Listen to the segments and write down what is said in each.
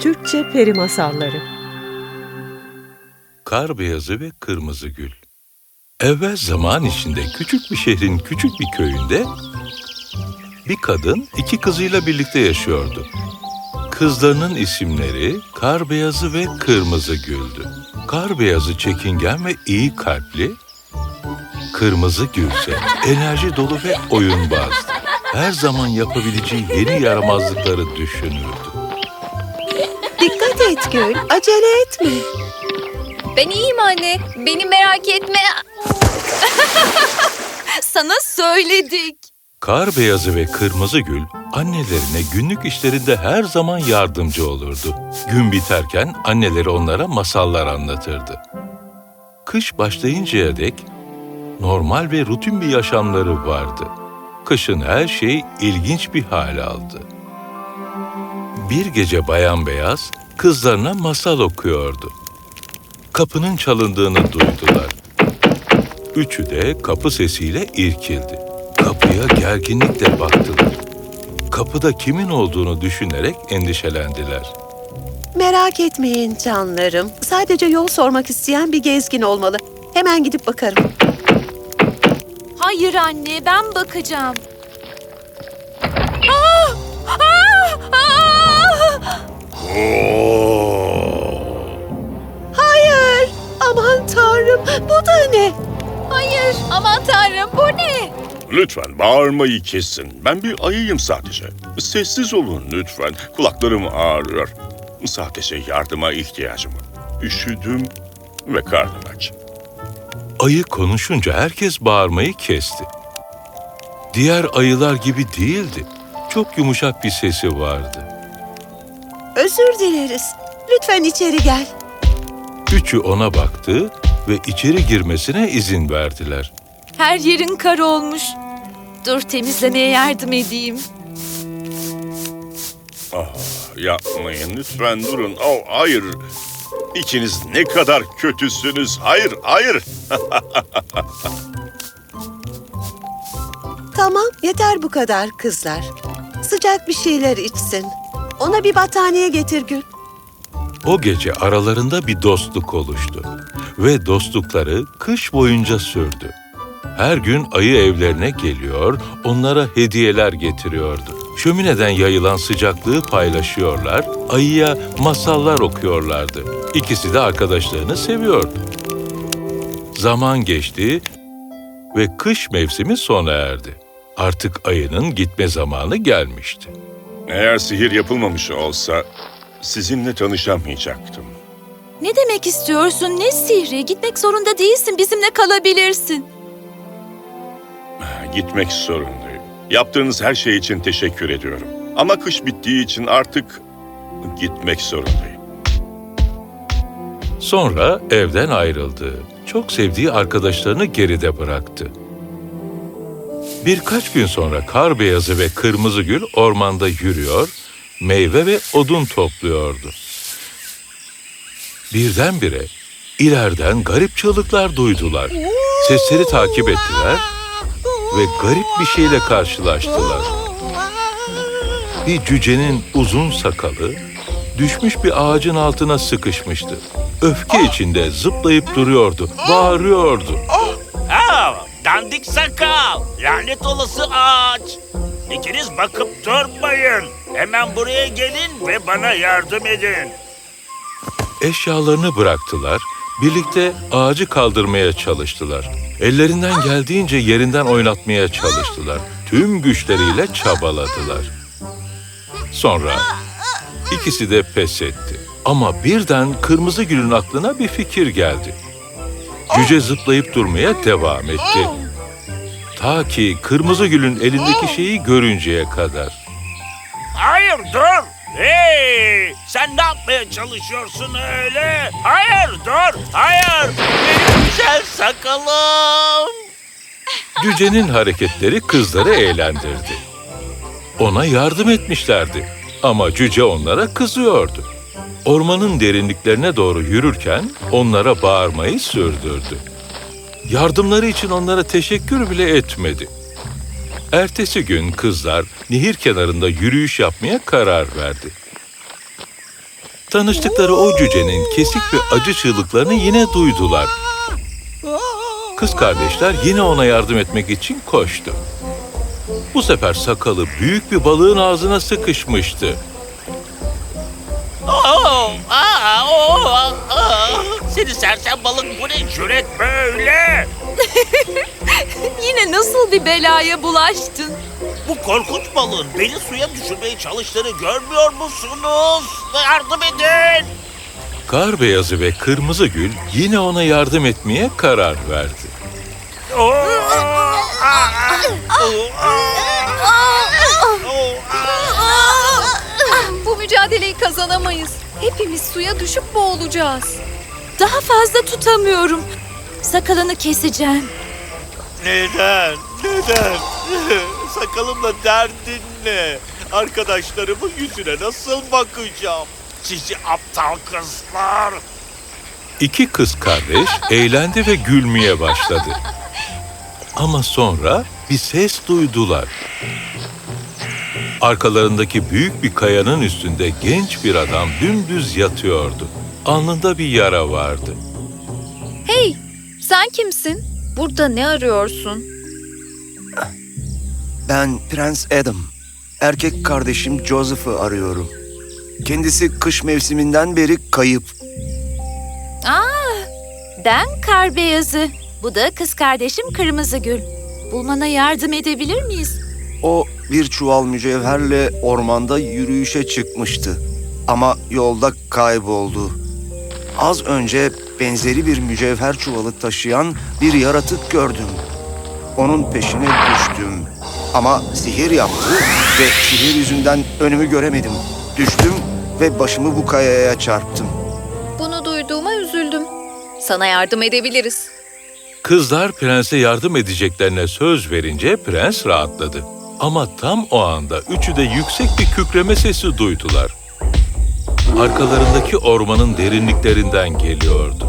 Türkçe Peri Masalları Kar beyazı ve kırmızı gül. Evvel zaman içinde küçük bir şehrin küçük bir köyünde bir kadın iki kızıyla birlikte yaşıyordu. Kızlarının isimleri Kar Beyazı ve Kırmızı Gül'dü. Kar Beyazı çekingen ve iyi kalpli, Kırmızı Gülse enerji dolu ve oyunbazdı. Her zaman yapabileceği yeni yaramazlıkları düşünürdü. Dikkat et Gül, acele etme. Ben iyiyim anne. Beni merak etme. Sana söyledik. Kar beyazı ve kırmızı gül annelerine günlük işlerinde her zaman yardımcı olurdu. Gün biterken anneleri onlara masallar anlatırdı. Kış başlayıncaya dek normal ve rutin bir yaşamları vardı. Kışın her şey ilginç bir hal aldı. Bir gece Bayan Beyaz kızlarına masal okuyordu. Kapının çalındığını duydular. Üçü de kapı sesiyle irkildi. Kapıya gerginlikle baktılar. Kapıda kimin olduğunu düşünerek endişelendiler. Merak etmeyin canlarım. Sadece yol sormak isteyen bir gezgin olmalı. Hemen gidip bakarım. Hayır anne, ben bakacağım. Hayır! Aman tanrım, bu da ne? Hayır, aman tanrım bu ne? Lütfen bağırmayı kesin. Ben bir ayıyım sadece. Sessiz olun lütfen. Kulaklarım ağrıyor. Sadece yardıma ihtiyacım var. Üşüdüm ve karnım aç. Ayı konuşunca herkes bağırmayı kesti. Diğer ayılar gibi değildi. Çok yumuşak bir sesi vardı. Özür dileriz. Lütfen içeri gel. Üçü ona baktı ve içeri girmesine izin verdiler. Her yerin kar olmuş. Dur temizlemeye yardım edeyim. Yapmayın lütfen durun. Oh, hayır. İkiniz ne kadar kötüsünüz. Hayır, hayır. Tamam, yeter bu kadar kızlar. Sıcak bir şeyler içsin. Ona bir battaniye getir Gül. O gece aralarında bir dostluk oluştu ve dostlukları kış boyunca sürdü. Her gün ayı evlerine geliyor, onlara hediyeler getiriyordu. Şömineden yayılan sıcaklığı paylaşıyorlar, ayıya masallar okuyorlardı. İkisi de arkadaşlarını seviyordu. Zaman geçti ve kış mevsimi sona erdi. Artık ayının gitme zamanı gelmişti. Eğer sihir yapılmamış olsa sizinle tanışamayacaktım. Ne demek istiyorsun? Ne sihri? Gitmek zorunda değilsin. Bizimle kalabilirsin. Gitmek zorundayım. Yaptığınız her şey için teşekkür ediyorum. Ama kış bittiği için artık gitmek zorundayım. Sonra evden ayrıldı. Çok sevdiği arkadaşlarını geride bıraktı. Birkaç gün sonra kar beyazı ve kırmızı gül ormanda yürüyor, meyve ve odun topluyordu. Birdenbire ileriden garip çığlıklar duydular. Sesleri takip ettiler ve garip bir şeyle karşılaştılar. Bir cücenin uzun sakalı düşmüş bir ağacın altına sıkışmıştı. Öfke içinde zıplayıp duruyordu, bağırıyordu. Aa, dandik sakal, lanet olası ağaç. İkiniz bakıp durmayın. Hemen buraya gelin ve bana yardım edin. Eşyalarını bıraktılar, birlikte ağacı kaldırmaya çalıştılar. Ellerinden geldiğince yerinden oynatmaya çalıştılar. Tüm güçleriyle çabaladılar. Sonra ikisi de pes etti. Ama birden Kırmızı Gül'ün aklına bir fikir geldi. Cüce zıplayıp durmaya devam etti. Ta ki Kırmızı Gül'ün elindeki şeyi görünceye kadar. Hayır dur. Hey, sen ne yapmaya çalışıyorsun öyle? Hayır dur, hayır. Benim güzel sakalım. Cücenin hareketleri kızları eğlendirdi. Ona yardım etmişlerdi ama cüce onlara kızıyordu. Ormanın derinliklerine doğru yürürken onlara bağırmayı sürdürdü. Yardımları için onlara teşekkür bile etmedi. Ertesi gün kızlar nehir kenarında yürüyüş yapmaya karar verdi. Tanıştıkları o cücenin kesik ve acı çığlıklarını yine duydular. Kız kardeşler yine ona yardım etmek için koştu. Bu sefer sakalı büyük bir balığın ağzına sıkışmıştı. Oo, aa, oo, aa. Seni sersem balık bu ne cüret böyle? Yine nasıl bir belaya bulaştın? Bu korkunç balığın beni suya düşürmeye çalıştığını görmüyor musunuz? Yardım edin! Kar beyazı ve kırmızı gül yine ona yardım etmeye karar verdi. Oo, aa, aa. Bu mücadeleyi kazanamayız. Hepimiz suya düşüp boğulacağız. Daha fazla tutamıyorum. Sakalını keseceğim. Neden? Neden? Sakalımla derdin ne? Arkadaşlarımın yüzüne nasıl bakacağım? Sizi aptal kızlar! İki kız kardeş eğlendi ve gülmeye başladı. Ama sonra bir ses duydular. Arkalarındaki büyük bir kayanın üstünde genç bir adam dümdüz yatıyordu. Alnında bir yara vardı. Hey, sen kimsin? Burada ne arıyorsun? Ben Prens Adam. Erkek kardeşim Joseph'ı arıyorum. Kendisi kış mevsiminden beri kayıp. Ben kar beyazı. Bu da kız kardeşim kırmızı gül. Bulmana yardım edebilir miyiz? O bir çuval mücevherle ormanda yürüyüşe çıkmıştı. Ama yolda kayboldu. Az önce benzeri bir mücevher çuvalı taşıyan bir yaratık gördüm. Onun peşine düştüm. Ama sihir yaptı ve sihir yüzünden önümü göremedim. Düştüm ve başımı bu kayaya çarptım. Bunu duyduğuma üzüldüm. Sana yardım edebiliriz. Kızlar prense yardım edeceklerine söz verince prens rahatladı. Ama tam o anda üçü de yüksek bir kükreme sesi duydular. Arkalarındaki ormanın derinliklerinden geliyordu.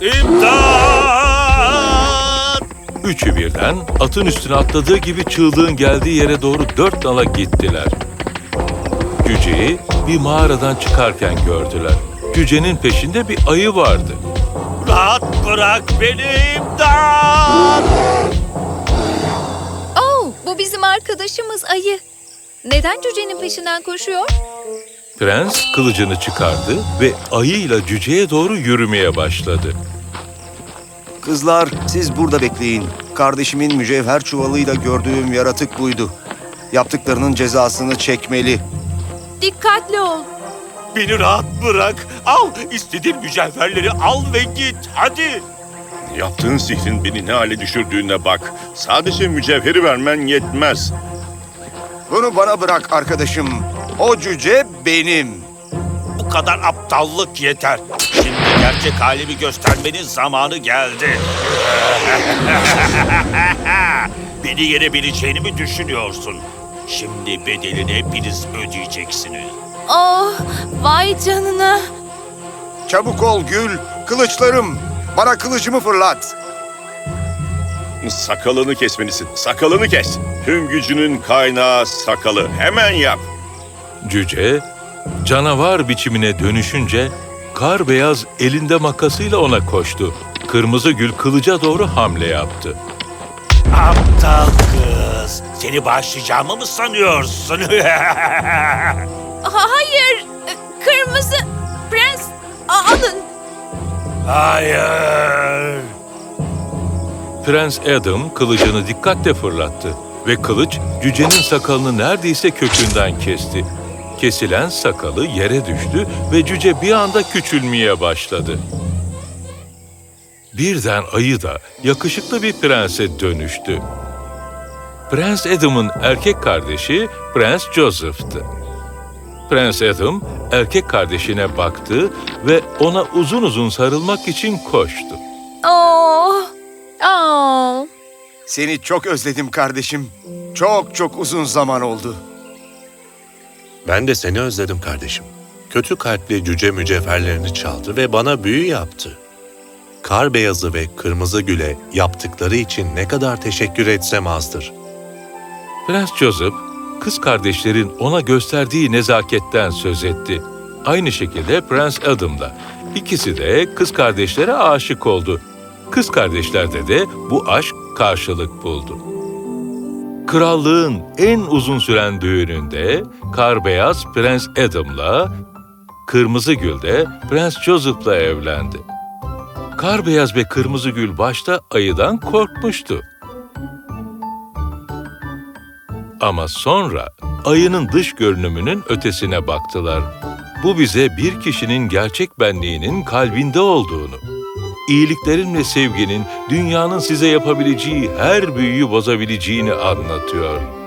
İmdat! Üçü birden atın üstüne atladığı gibi çığlığın geldiği yere doğru dört nala gittiler. Cüceyi bir mağaradan çıkarken gördüler. Cücenin peşinde bir ayı vardı. Rahat bırak beni imdat! Oh, bu bizim arkadaşımız Ayı. Neden cücenin peşinden koşuyor? Prens kılıcını çıkardı ve ayıyla cüceye doğru yürümeye başladı. Kızlar siz burada bekleyin. Kardeşimin mücevher çuvalıyla gördüğüm yaratık buydu. Yaptıklarının cezasını çekmeli. Dikkatli ol. Beni rahat bırak. Al istediğin mücevherleri al ve git. Hadi. Yaptığın sihrin beni ne hale düşürdüğüne bak. Sadece mücevheri vermen yetmez. Bunu bana bırak arkadaşım. O cüce benim. Bu kadar aptallık yeter. Şimdi gerçek halimi göstermenin zamanı geldi. Beni yenebileceğini mi düşünüyorsun? Şimdi bedelini hepiniz ödeyeceksiniz. Oh, vay canına. Çabuk ol Gül. Kılıçlarım. Bana kılıcımı fırlat. Sakalını kesmelisin. Sakalını kes. Tüm gücünün kaynağı sakalı. Hemen yap. Cüce, canavar biçimine dönüşünce kar beyaz elinde makasıyla ona koştu. Kırmızı gül kılıca doğru hamle yaptı. Aptal kız! Seni bağışlayacağımı mı sanıyorsun? Ha- hayır. Kırmızı prens alın. Hayır! Prens Adam kılıcını dikkatle fırlattı ve kılıç cücenin sakalını neredeyse kökünden kesti. Kesilen sakalı yere düştü ve cüce bir anda küçülmeye başladı. Birden ayı da yakışıklı bir prense dönüştü. Prens Adam'ın erkek kardeşi Prens Joseph'tı. Prens Adam erkek kardeşine baktı ve ona uzun uzun sarılmak için koştu. Oh, Aa, Seni çok özledim kardeşim. Çok çok uzun zaman oldu. Ben de seni özledim kardeşim. Kötü kalpli cüce mücevherlerini çaldı ve bana büyü yaptı. Kar beyazı ve kırmızı güle yaptıkları için ne kadar teşekkür etsem azdır. Prens Joseph, kız kardeşlerin ona gösterdiği nezaketten söz etti. Aynı şekilde Prens Adam'la. İkisi de kız kardeşlere aşık oldu. Kız kardeşlerde de bu aşk karşılık buldu. Krallığın en uzun süren düğününde Karbeyaz Prens Adam'la, Kırmızı Gül de Prens Joseph'la evlendi. Karbeyaz ve Kırmızı Gül başta ayıdan korkmuştu. Ama sonra ayının dış görünümünün ötesine baktılar. Bu bize bir kişinin gerçek benliğinin kalbinde olduğunu, iyiliklerin ve sevginin dünyanın size yapabileceği her büyüyü bozabileceğini anlatıyor.